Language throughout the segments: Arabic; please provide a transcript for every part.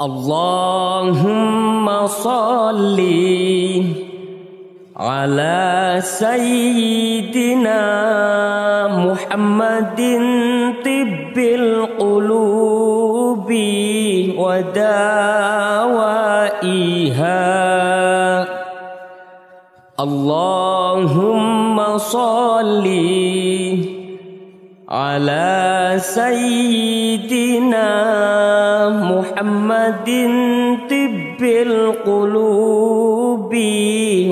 اللهم صل على سيدنا محمد طب القلوب ودوائها. اللهم صل على سيدنا محمد طب القلوب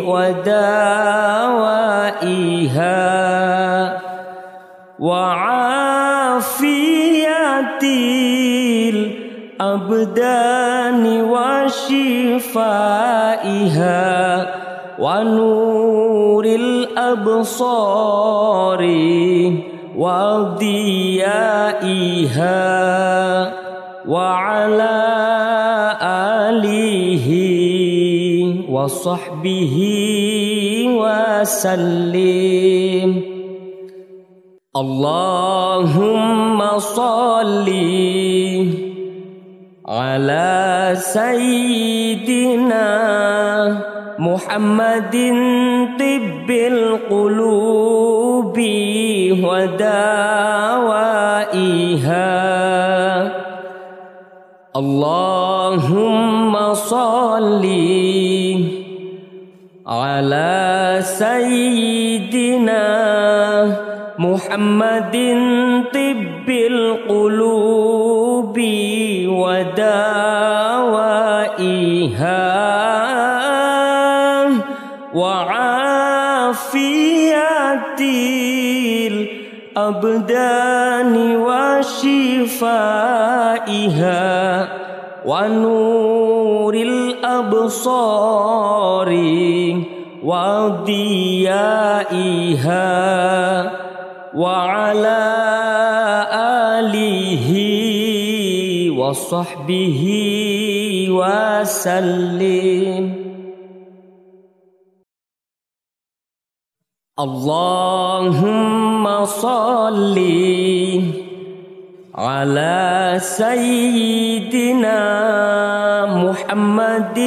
ودوائها وعافية الأبدان وشفائها ونور الأبصار وضيائها وعلى آله وصحبه وسلم. اللهم صل على سيدنا محمد طب القلوب ودوائها. اللهم صل على سيدنا محمد طب القلوب ودوائها. الأبدان وشفائها ونور الأبصار وضيائها وعلى آله وصحبه وسلم. اللهم صل على سيدنا محمد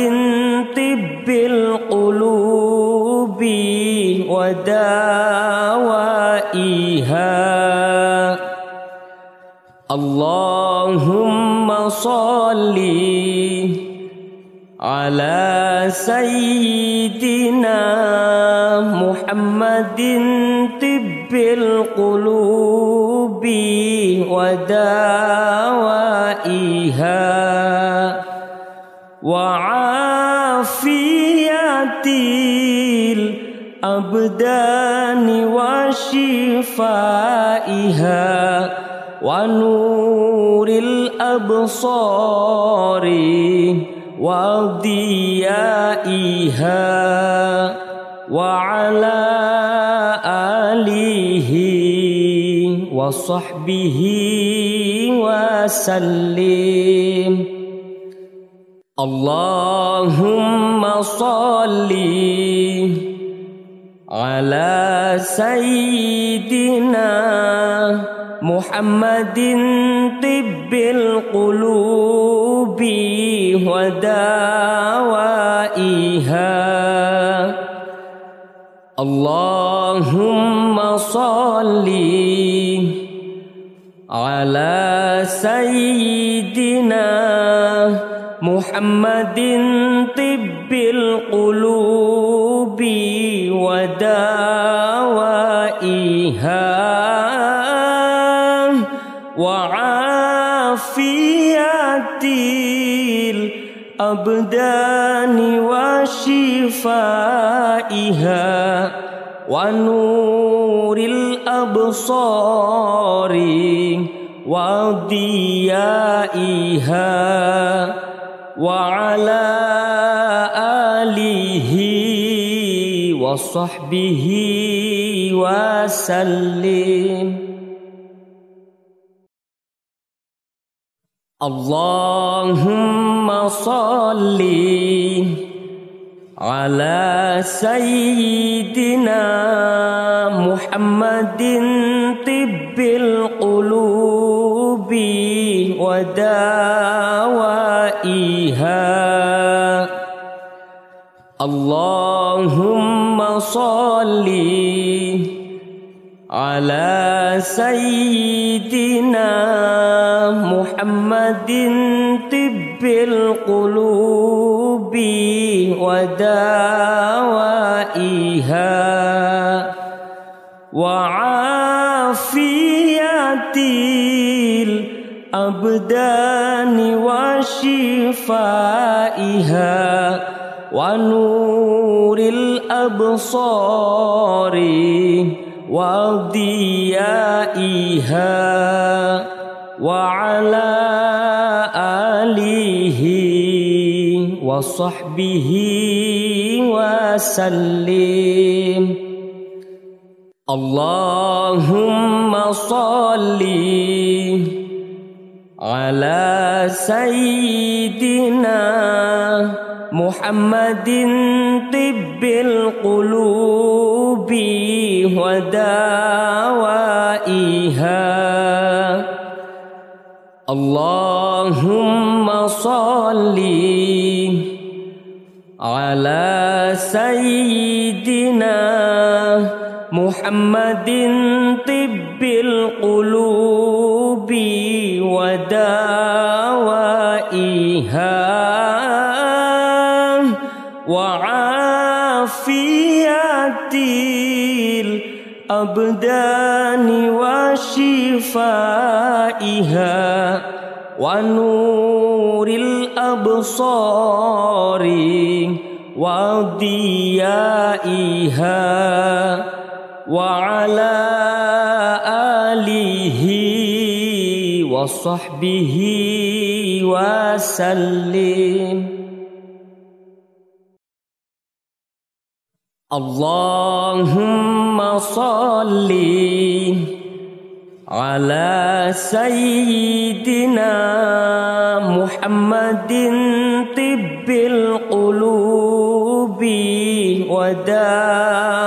طب القلوب ودوائها. اللهم صل على سيدنا محمد طب القلوب ودوائها وعافية الأبدان وشفائها ونور الأبصار وضيائها وعلى آله وصحبه وسلم. اللهم صل على سيدنا محمد طب القلوب ودوائها. اللهم صل على سيدنا محمد طب القلوب ودوائها. الأبدان وشفائها ونور الأبصار وضيائها وعلى آله وصحبه وسلم. اللهم صل على سيدنا محمد طب القلوب ودوائها. اللهم صل على سيدنا محمد طب القلوب ودوائها وعافية الأبدان وشفائها ونور الأبصار وضيائها وعلى آله وصحبه وسلم. اللهم صل على سيدنا محمد طب القلوب ودوائها. اللهم صل على سيدنا محمد طب القلوب ودوائها. الأبدان وشفائها ونور الأبصار وضيائها وعلى آله وصحبه وسلم. اللهم صل على سيدنا محمد طب القلوب ودوائها.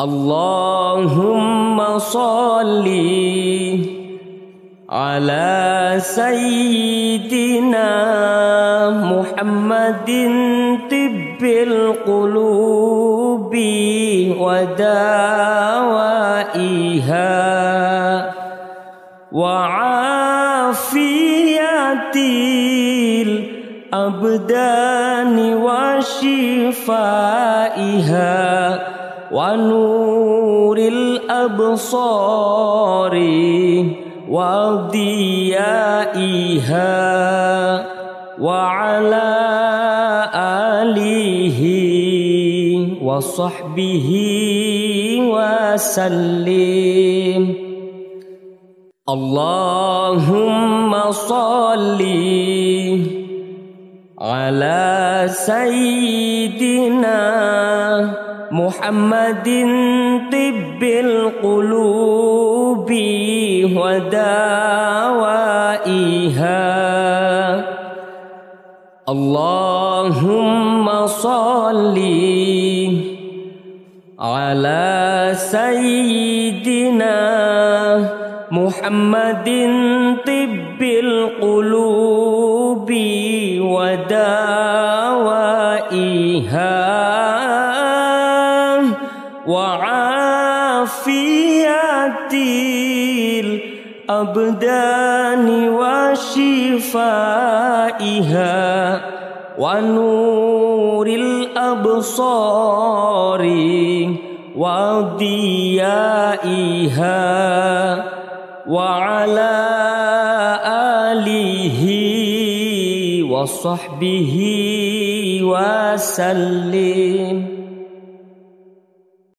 اللهم صل على سيدنا محمد طب القلوب ودوائها وعافية الأبدان وشفائها ونور الأبصار وضيائها وعلى آله وصحبه وسلم. اللهم صل على سيدنا محمد طب القلوب ودوائها. اللهم صل على سيدنا محمد طب القلوب ودوائها. الأبدان وشفائها ونور الأبصار وضيائها وعلى آله وصحبه وسلم.